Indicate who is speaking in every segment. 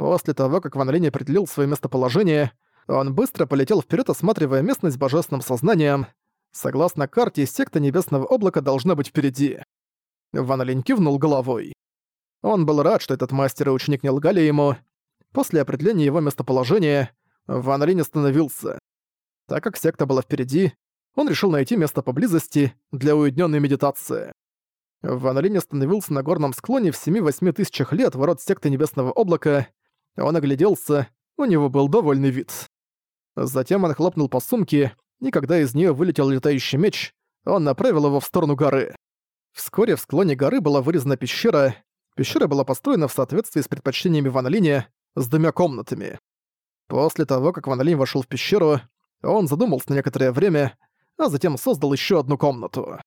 Speaker 1: После того, как Ван Линь определил свое местоположение, он быстро полетел вперед, осматривая местность божественным сознанием. Согласно карте, секта Небесного Облака должна быть впереди. Ван Линь кивнул головой. Он был рад, что этот мастер и ученик не лгали ему. После определения его местоположения, Ван Линь остановился. Так как секта была впереди, он решил найти место поблизости для уединенной медитации. Ван Линь остановился на горном склоне в 7-8 тысячах лет ворот секты Небесного Облака. Он огляделся, у него был довольный вид. Затем он хлопнул по сумке, и когда из нее вылетел летающий меч, он направил его в сторону горы. Вскоре в склоне горы была вырезана пещера. Пещера была построена в соответствии с предпочтениями Ван Линя с двумя комнатами. После того, как Ван Линь вошел в пещеру, он задумался на некоторое время, а затем создал еще одну комнату.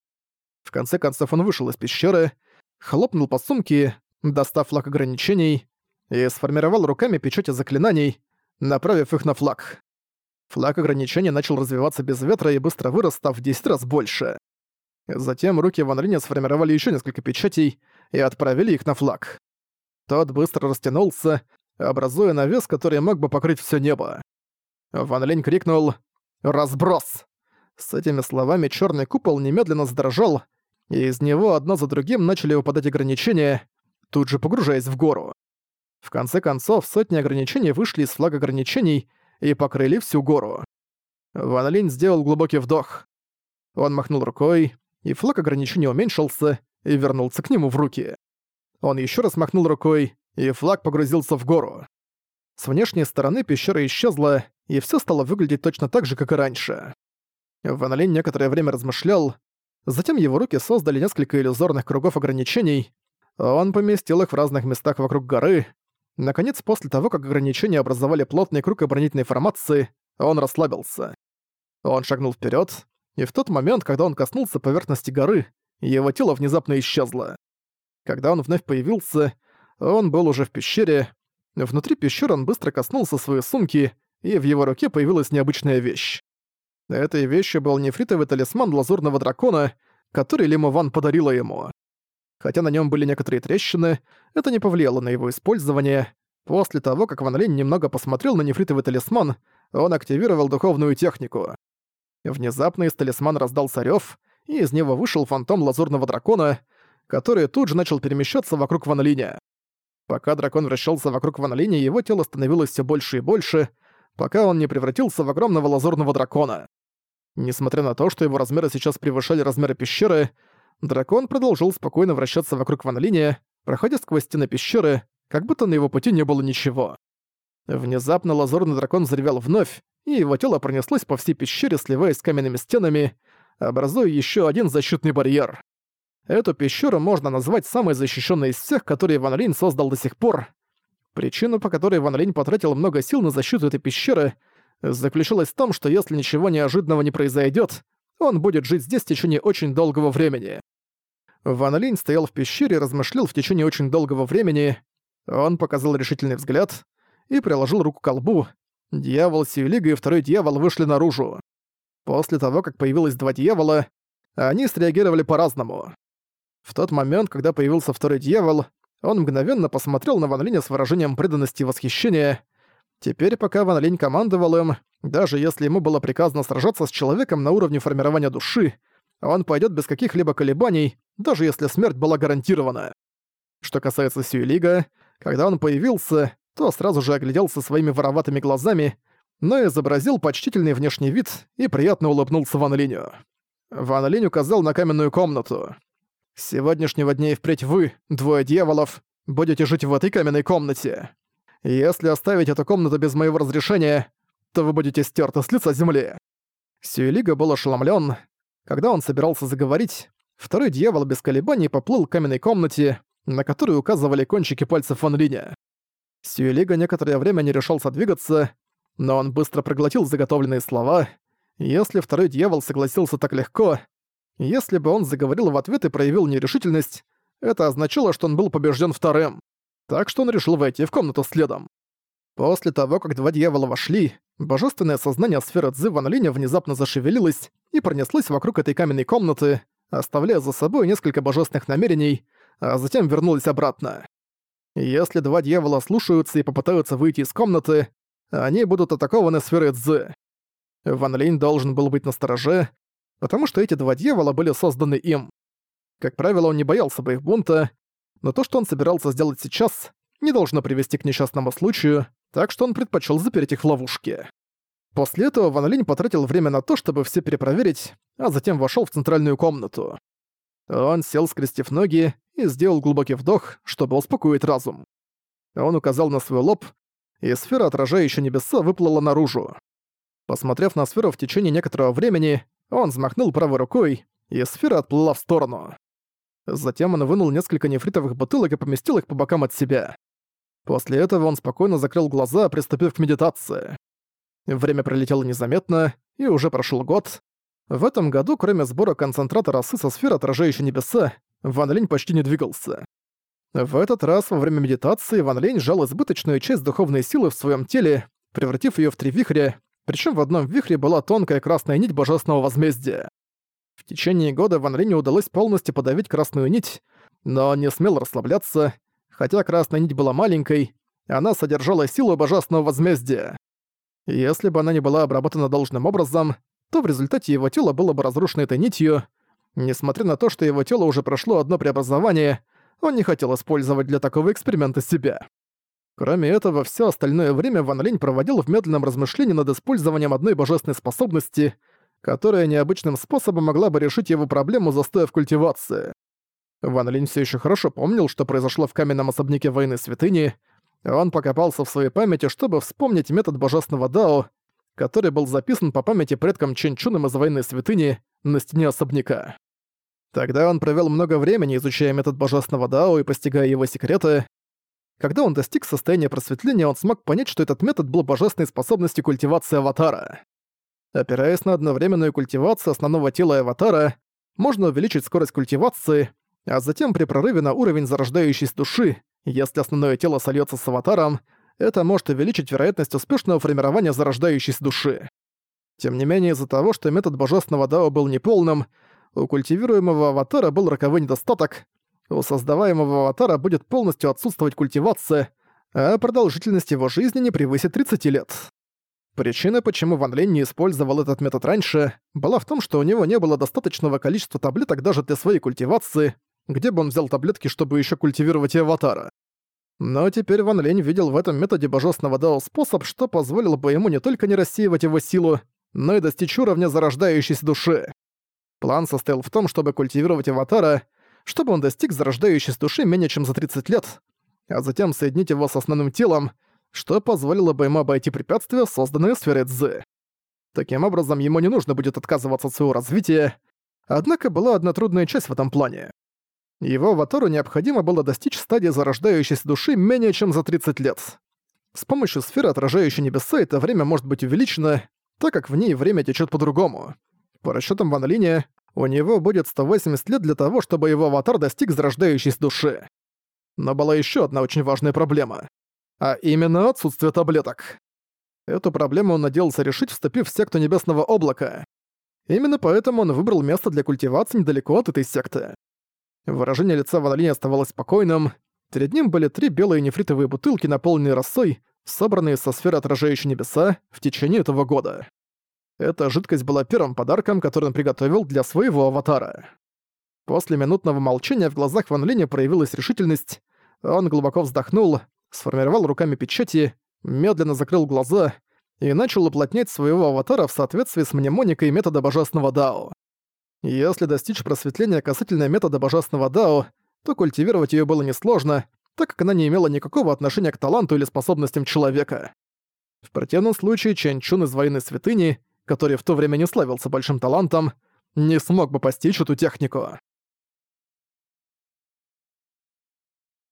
Speaker 1: В конце концов он вышел из пещеры, хлопнул по сумке, достав флаг ограничений, и сформировал руками печати заклинаний, направив их на флаг. Флаг ограничения начал развиваться без ветра и быстро вырос, став в 10 раз больше. Затем руки Ван Линя сформировали еще несколько печатей и отправили их на флаг. Тот быстро растянулся, образуя навес, который мог бы покрыть все небо. Ван Линь крикнул «Разброс!». С этими словами черный купол немедленно задрожал, и из него одно за другим начали выпадать ограничения, тут же погружаясь в гору. В конце концов, сотни ограничений вышли из флага ограничений и покрыли всю гору. Ван Линь сделал глубокий вдох. Он махнул рукой, и флаг ограничения уменьшился и вернулся к нему в руки. Он еще раз махнул рукой, и флаг погрузился в гору. С внешней стороны пещера исчезла, и все стало выглядеть точно так же, как и раньше. Ван Линь некоторое время размышлял, затем его руки создали несколько иллюзорных кругов ограничений, он поместил их в разных местах вокруг горы. Наконец, после того, как ограничения образовали плотный круг оборонительной формации, он расслабился. Он шагнул вперед, и в тот момент, когда он коснулся поверхности горы, его тело внезапно исчезло. Когда он вновь появился, он был уже в пещере. Внутри пещеры он быстро коснулся своей сумки, и в его руке появилась необычная вещь. Этой вещью был нефритовый талисман лазурного дракона, который Лима Ван подарила ему. Хотя на нем были некоторые трещины, это не повлияло на его использование. После того, как Ван Линь немного посмотрел на нефритовый талисман, он активировал духовную технику. Внезапно из талисмана раздался рёв, и из него вышел фантом лазурного дракона, который тут же начал перемещаться вокруг Ван Линя. Пока дракон вращался вокруг Ван Линя, его тело становилось все больше и больше, пока он не превратился в огромного лазурного дракона. Несмотря на то, что его размеры сейчас превышали размеры пещеры, дракон продолжил спокойно вращаться вокруг Ван Линя, проходя сквозь стены пещеры, как будто на его пути не было ничего. Внезапно лазурный дракон заревел вновь, и его тело пронеслось по всей пещере, сливаясь с каменными стенами, образуя еще один защитный барьер. Эту пещеру можно назвать самой защищенной из всех, которые Ван Линь создал до сих пор. Причина, по которой Ван Линь потратил много сил на защиту этой пещеры, заключалась в том, что если ничего неожиданного не произойдет, он будет жить здесь в течение очень долгого времени. Ван Линь стоял в пещере и размышлял в течение очень долгого времени. Он показал решительный взгляд и приложил руку к колбу. Дьявол Сиюлига и второй дьявол вышли наружу. После того, как появилось два дьявола, они среагировали по-разному. В тот момент, когда появился второй дьявол, он мгновенно посмотрел на Ван Линя с выражением преданности и восхищения. Теперь, пока Ван Линь командовал им, даже если ему было приказано сражаться с человеком на уровне формирования души, он пойдет без каких-либо колебаний, даже если смерть была гарантирована. Что касается Сюэлига, когда он появился, то сразу же огляделся своими вороватыми глазами, но изобразил почтительный внешний вид и приятно улыбнулся Ван Линю. Ван Линь указал на каменную комнату. С сегодняшнего дня и впредь вы, двое дьяволов, будете жить в этой каменной комнате. Если оставить эту комнату без моего разрешения, то вы будете стерты с лица земли». Сюэлига был ошеломлен. Когда он собирался заговорить, второй дьявол без колебаний поплыл к каменной комнате, на которую указывали кончики пальцев Ван Линя. Сюэлига некоторое время не решался двигаться, но он быстро проглотил заготовленные слова. Если второй дьявол согласился так легко, если бы он заговорил в ответ и проявил нерешительность, это означало, что он был побежден вторым. Так что он решил войти в комнату следом. После того, как два дьявола вошли, божественное сознание сферы Цзы Ван Линя внезапно зашевелилось и пронеслось вокруг этой каменной комнаты, оставляя за собой несколько божественных намерений, а затем вернулось обратно. Если два дьявола слушаются и попытаются выйти из комнаты, они будут атакованы сферой Цзы. Ван Линь должен был быть настороже, потому что эти два дьявола были созданы им. Как правило, он не боялся бы их бунта, но то, что он собирался сделать сейчас, не должно привести к несчастному случаю, так что он предпочел запереть их в ловушке. После этого Ван Линь потратил время на то, чтобы все перепроверить, а затем вошел в центральную комнату. Он сел, скрестив ноги, и сделал глубокий вдох, чтобы успокоить разум. Он указал на свой лоб, и сфера, отражающая небеса, выплыла наружу. Посмотрев на сферу в течение некоторого времени, он взмахнул правой рукой, и сфера отплыла в сторону. Затем он вынул несколько нефритовых бутылок и поместил их по бокам от себя. После этого он спокойно закрыл глаза, приступив к медитации. Время пролетело незаметно, и уже прошел год. В этом году, кроме сбора концентрата росы со сфер, отражающей небеса, Ван Линь почти не двигался. В этот раз во время медитации Ван Линь сжал избыточную часть духовной силы в своем теле, превратив ее в три вихря, причем в одном вихре была тонкая красная нить божественного возмездия. В течение года Ван Линю удалось полностью подавить красную нить, но он не смел расслабляться, хотя красная нить была маленькой, она содержала силу божественного возмездия. Если бы она не была обработана должным образом, то в результате его тело было бы разрушено этой нитью. Несмотря на то, что его тело уже прошло одно преобразование, он не хотел использовать для такого эксперимента себя. Кроме этого, все остальное время Ван Линь проводил в медленном размышлении над использованием одной божественной способности, которая необычным способом могла бы решить его проблему застоя в культивации. Ван Линь все еще хорошо помнил, что произошло в каменном особняке войны святыни. Он покопался в своей памяти, чтобы вспомнить метод божественного Дао, который был записан по памяти предкам Ченчуном из войны святыни на стене особняка. Тогда он провел много времени, изучая метод божественного Дао и постигая его секреты. Когда он достиг состояния просветления, он смог понять, что этот метод был божественной способностью культивации аватара. Опираясь на одновременную культивацию основного тела аватара, можно увеличить скорость культивации, а затем при прорыве на уровень зарождающейся души, если основное тело сольется с аватаром, это может увеличить вероятность успешного формирования зарождающейся души. Тем не менее, из-за того, что метод божественного Дао был неполным, у культивируемого аватара был роковой недостаток, у создаваемого аватара будет полностью отсутствовать культивация, а продолжительность его жизни не превысит 30 лет. Причина, почему Ван Линь не использовал этот метод раньше, была в том, что у него не было достаточного количества таблеток даже для своей культивации, где бы он взял таблетки, чтобы еще культивировать аватара. Но теперь Ван Линь видел в этом методе божественного Дао способ, что позволило бы ему не только не рассеивать его силу, но и достичь уровня зарождающейся души. План состоял в том, чтобы культивировать аватара, чтобы он достиг зарождающейся души менее чем за 30 лет, а затем соединить его с основным телом, что позволило бы ему обойти препятствия, созданные сферой Цзы. Таким образом, ему не нужно будет отказываться от своего развития, однако была одна трудная часть в этом плане. Его аватару необходимо было достичь стадии зарождающейся души менее чем за 30 лет. С помощью сферы, отражающей небеса, это время может быть увеличено, так как в ней время течет по-другому. По расчетам Ван Линя, у него будет 180 лет для того, чтобы его аватар достиг зарождающейся души. Но была еще одна очень важная проблема. А именно отсутствие таблеток. Эту проблему он надеялся решить, вступив в секту Небесного Облака. Именно поэтому он выбрал место для культивации недалеко от этой секты. Выражение лица Ванолини оставалось спокойным. Перед ним были три белые нефритовые бутылки, наполненные росой, собранные со сферы отражающей небеса в течение этого года. Эта жидкость была первым подарком, который он приготовил для своего аватара. После минутного молчания в глазах Ван Линя проявилась решительность. Он глубоко вздохнул, сформировал руками печати, медленно закрыл глаза и начал уплотнять своего аватара в соответствии с мнемоникой метода божественного Дао. Если достичь просветления касательно метода божественного Дао, то культивировать её было несложно, так как она не имела никакого отношения к таланту или способностям человека. В противном случае Чэнь Чун из военной святыни, который в то время не славился большим талантом, не смог бы постичь эту технику.